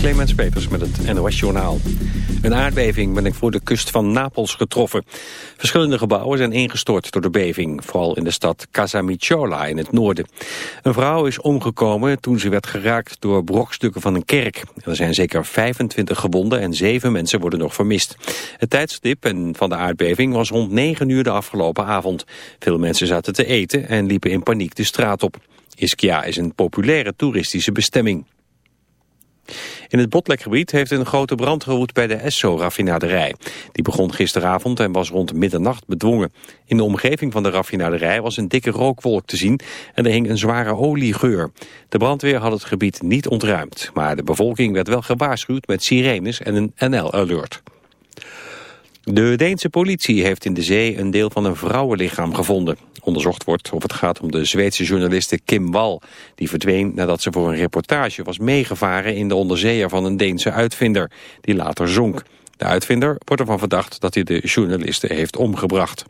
Clemens Peters met het NOS Journaal. Een aardbeving ben ik voor de kust van Napels getroffen. Verschillende gebouwen zijn ingestort door de beving. Vooral in de stad Casamicciola in het noorden. Een vrouw is omgekomen toen ze werd geraakt door brokstukken van een kerk. Er zijn zeker 25 gewonden en 7 mensen worden nog vermist. Het tijdstip van de aardbeving was rond 9 uur de afgelopen avond. Veel mensen zaten te eten en liepen in paniek de straat op. Ischia is een populaire toeristische bestemming. In het Botlekgebied heeft een grote brand gewoed bij de Esso-raffinaderij. Die begon gisteravond en was rond middernacht bedwongen. In de omgeving van de raffinaderij was een dikke rookwolk te zien en er hing een zware oliegeur. De brandweer had het gebied niet ontruimd, maar de bevolking werd wel gewaarschuwd met sirenes en een NL-alert. De Deense politie heeft in de zee een deel van een vrouwenlichaam gevonden. Onderzocht wordt of het gaat om de Zweedse journaliste Kim Wall. Die verdween nadat ze voor een reportage was meegevaren in de onderzeeër van een Deense uitvinder. Die later zonk. De uitvinder wordt ervan verdacht dat hij de journaliste heeft omgebracht.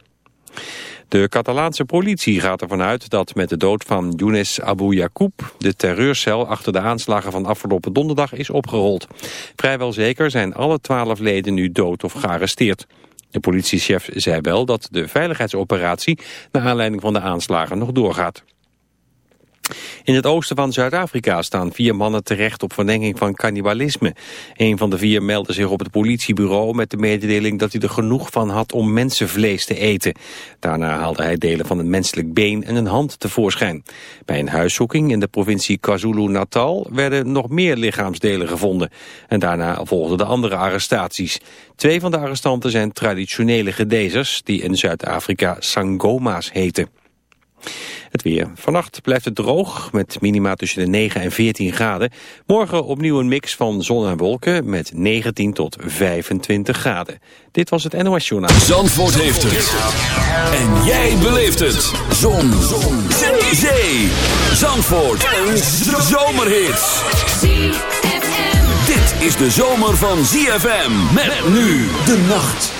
De Catalaanse politie gaat ervan uit dat met de dood van Younes Abu Yacoub de terreurcel achter de aanslagen van afgelopen donderdag is opgerold. Vrijwel zeker zijn alle twaalf leden nu dood of gearresteerd. De politiechef zei wel dat de veiligheidsoperatie naar aanleiding van de aanslagen nog doorgaat. In het oosten van Zuid-Afrika staan vier mannen terecht op verdenking van cannibalisme. Een van de vier meldde zich op het politiebureau met de mededeling dat hij er genoeg van had om mensenvlees te eten. Daarna haalde hij delen van een menselijk been en een hand tevoorschijn. Bij een huiszoeking in de provincie KwaZulu-Natal werden nog meer lichaamsdelen gevonden. En daarna volgden de andere arrestaties. Twee van de arrestanten zijn traditionele gedezers die in Zuid-Afrika sangoma's heten. Het weer. Vannacht blijft het droog met minima tussen de 9 en 14 graden. Morgen opnieuw een mix van zon en wolken met 19 tot 25 graden. Dit was het NOS Journaal. Zandvoort heeft het. En jij beleeft het. Zon. zon. Zee. Zee. Zandvoort. Een zomerhit. Dit is de zomer van ZFM. Met nu de nacht.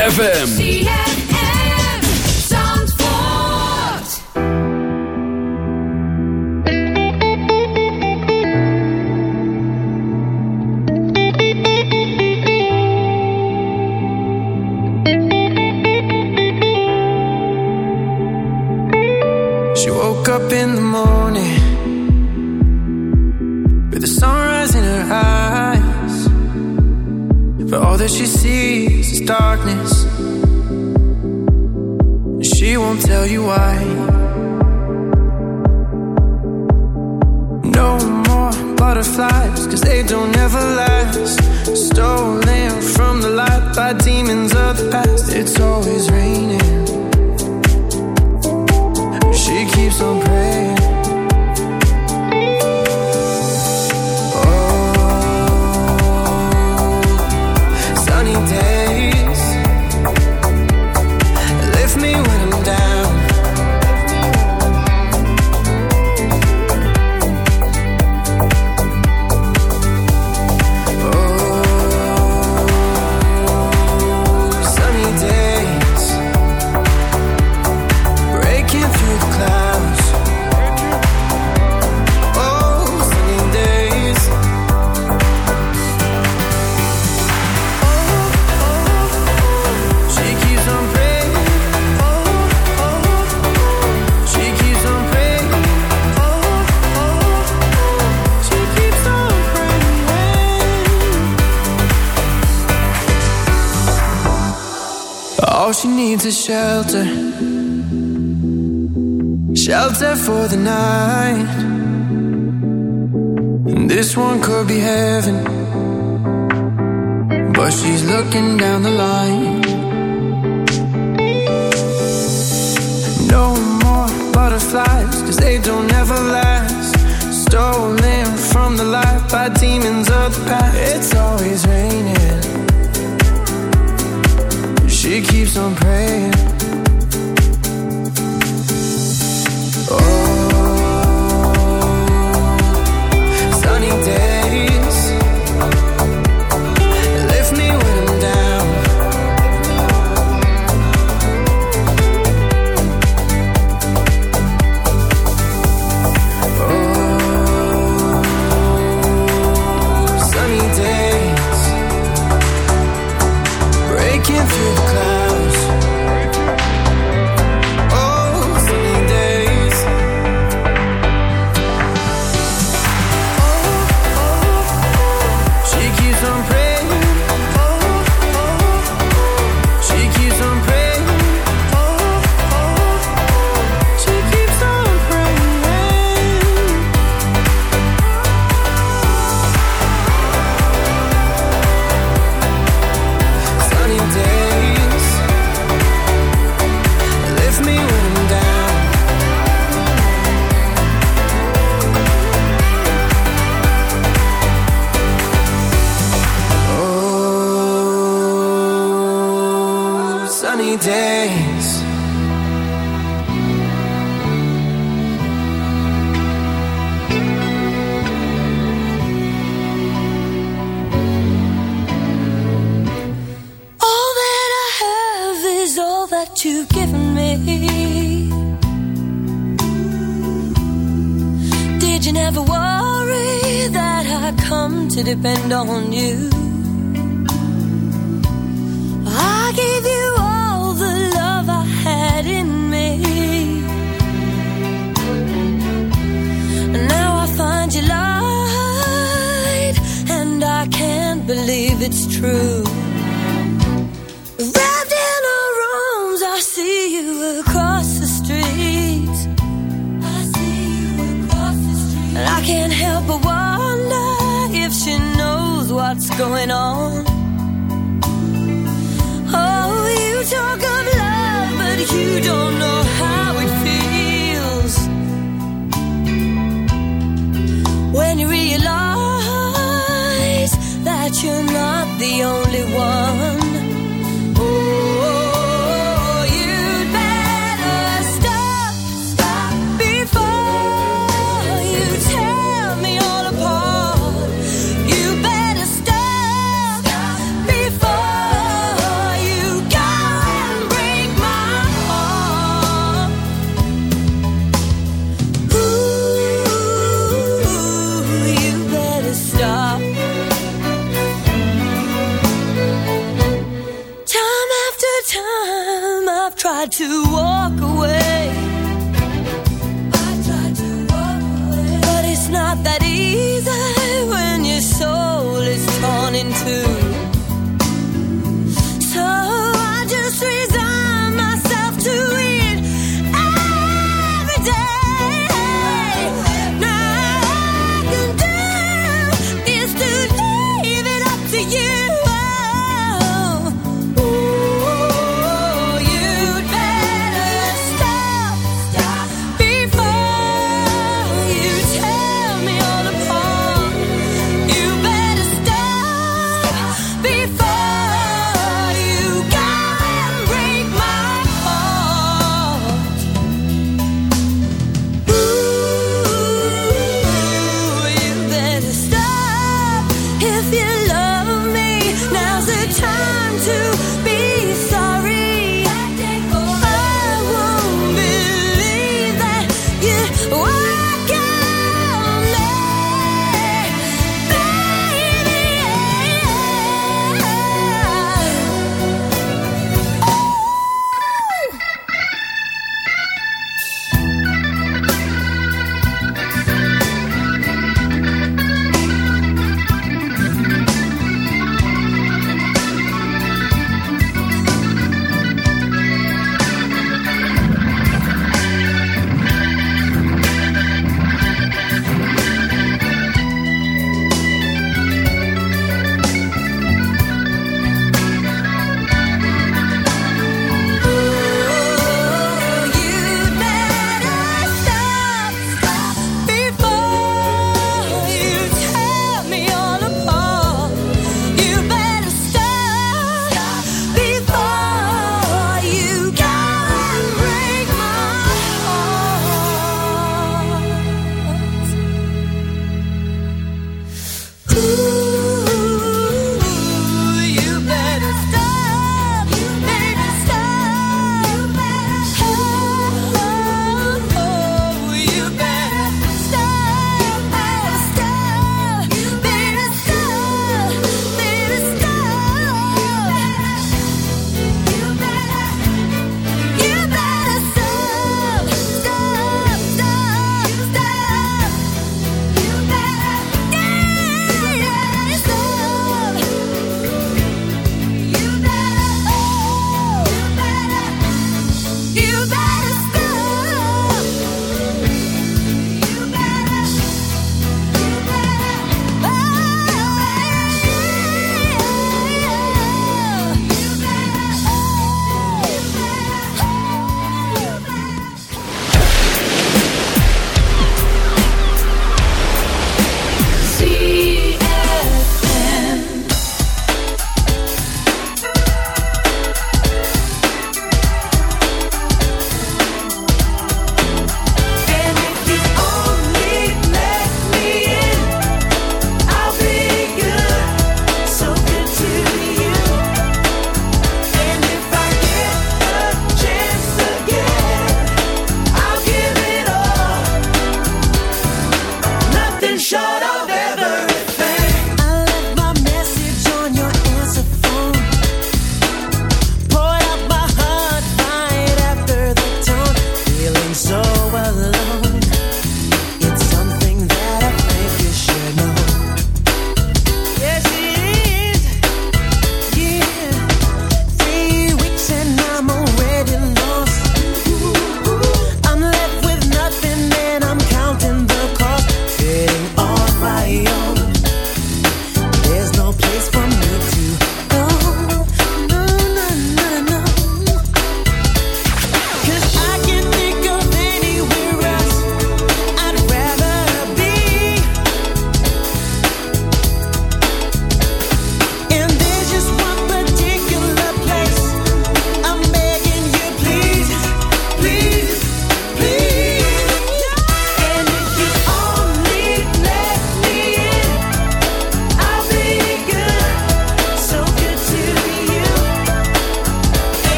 FM.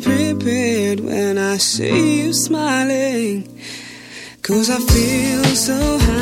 prepared when I see you smiling. Cause I feel so high.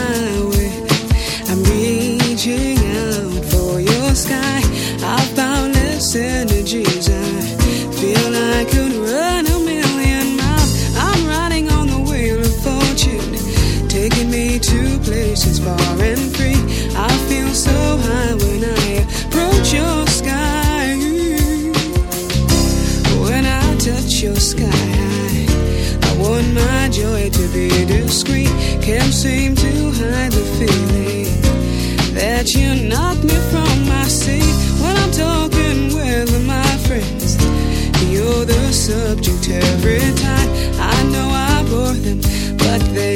subject every time. I know I bore them, but they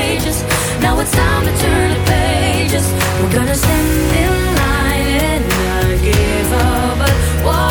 Now it's time to turn the. We're gonna stand in line and not give up. But what?